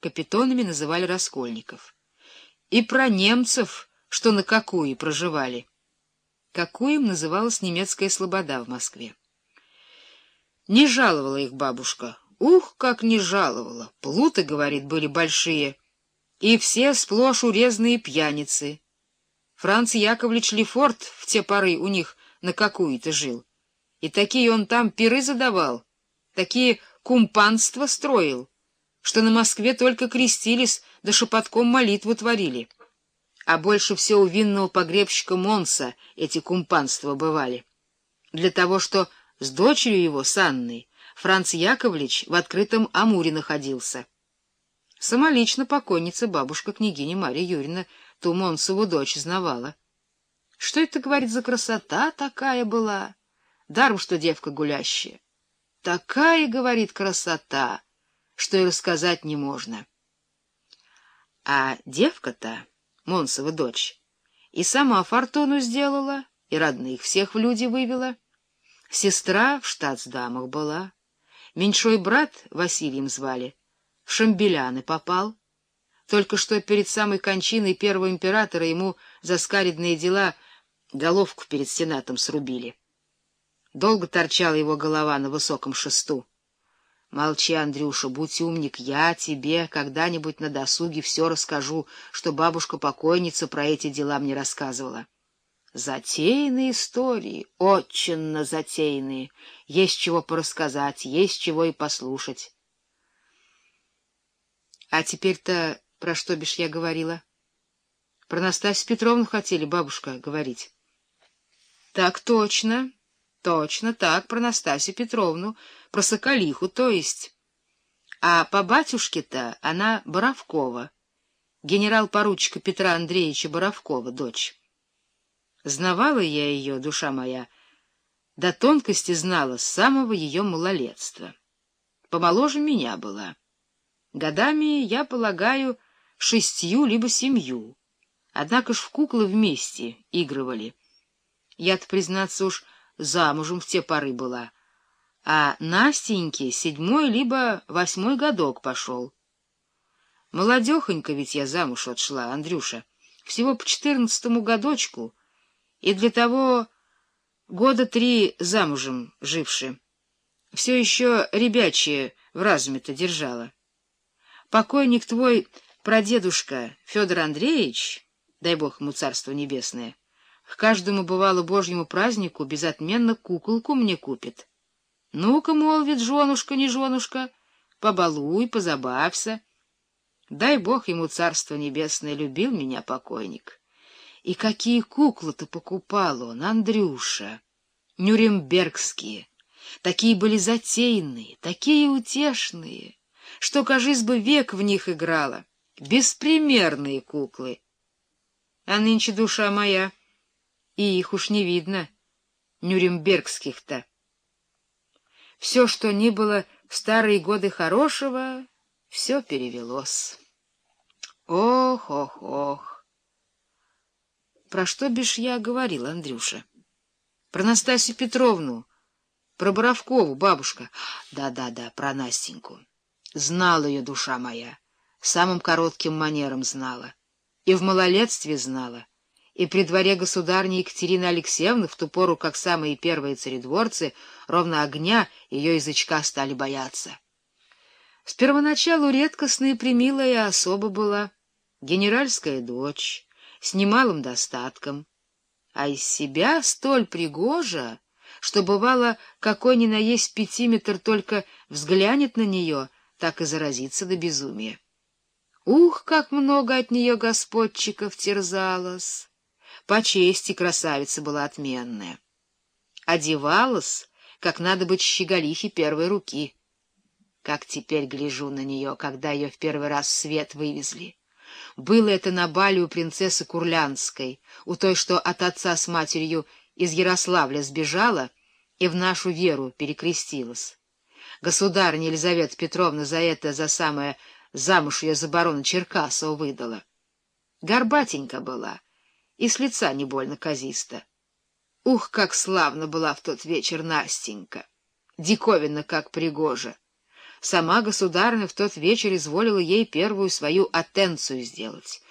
капитонами называли раскольников. И про немцев, что на какую проживали. Какуем называлась немецкая слобода в Москве. Не жаловала их бабушка. Ух, как не жаловала! Плуты, говорит, были большие. И все сплошь урезанные пьяницы. Франц Яковлевич Лефорт в те поры у них на какую-то жил. И такие он там пиры задавал, такие кумпанства строил, что на Москве только крестились, да шепотком молитву творили. А больше все у винного погребщика Монса эти кумпанства бывали. Для того, что с дочерью его, с Анной, Франц Яковлевич в открытом Амуре находился. Самолично покойница бабушка княгиня Марья Юрьевна ту Монсову дочь знавала. Что это, говорит, за красота такая была? Даром, что девка гулящая. Такая, говорит, красота, что и рассказать не можно. А девка-то, Монсова дочь, и сама фортуну сделала, и родных всех в люди вывела. Сестра в штатсдамах была, меньшой брат Васильем звали, в Шамбеляны попал. Только что перед самой кончиной первого императора ему за скаридные дела — Головку перед сенатом срубили. Долго торчала его голова на высоком шесту. Молчи, Андрюша, будь умник, я тебе когда-нибудь на досуге все расскажу, что бабушка-покойница про эти дела мне рассказывала. Затейные истории, очень затейные. Есть чего порассказать, есть чего и послушать. А теперь-то про что бишь я говорила? Про Настасью Петровну хотели, бабушка, говорить. Так точно, точно так, про Настасью Петровну, про Соколиху, то есть. А по батюшке-то она Боровкова, генерал-поручика Петра Андреевича Боровкова, дочь. Знавала я ее, душа моя, до тонкости знала с самого ее малолетства. Помоложе меня была. Годами, я полагаю, шестью либо семью. Однако ж в куклы вместе игрывали. Я-то, признаться уж, замужем в те поры была. А Настеньке седьмой либо восьмой годок пошел. Молодехонько ведь я замуж отшла, Андрюша, всего по четырнадцатому годочку, и для того года три замужем живши. Все еще ребячье в разуме-то держала. Покойник твой, прадедушка Федор Андреевич, дай бог ему царство небесное, к каждому бывало божьему празднику безотменно куколку мне купит. Ну-ка, молвит, женушка, не женушка, побалуй, позабавься. Дай бог ему царство небесное, любил меня покойник. И какие куклы-то покупал он, Андрюша, нюрнбергские. Такие были затейные, такие утешные, что, кажись бы, век в них играла. Беспримерные куклы. А нынче душа моя и их уж не видно, нюрнбергских-то. Все, что ни было в старые годы хорошего, все перевелось. Ох, ох, ох! Про что бишь я говорил, Андрюша? Про Настасью Петровну, про Боровкову, бабушка. Да-да-да, про Настеньку. Знала ее душа моя, самым коротким манером знала. И в малолетстве знала и при дворе государни Екатерины Алексеевны в ту пору, как самые первые царедворцы, ровно огня ее язычка стали бояться. С первоначалу редкостная и примилая особа была, генеральская дочь, с немалым достатком, а из себя столь пригожа, что бывало, какой ни на есть пятиметр только взглянет на нее, так и заразится до безумия. Ух, как много от нее господчиков терзалось! По чести красавица была отменная. Одевалась, как надо быть щеголихи первой руки. Как теперь гляжу на нее, когда ее в первый раз в свет вывезли. Было это на бале у принцессы Курлянской, у той, что от отца с матерью из Ярославля сбежала и в нашу веру перекрестилась. Государыня Елизавета Петровна за это, за самое замуж ее за барона Черкасова выдала. Горбатенька была — и с лица не больно казисто. Ух, как славно была в тот вечер Настенька! Диковина, как пригожа! Сама государыня в тот вечер изволила ей первую свою атенцию сделать.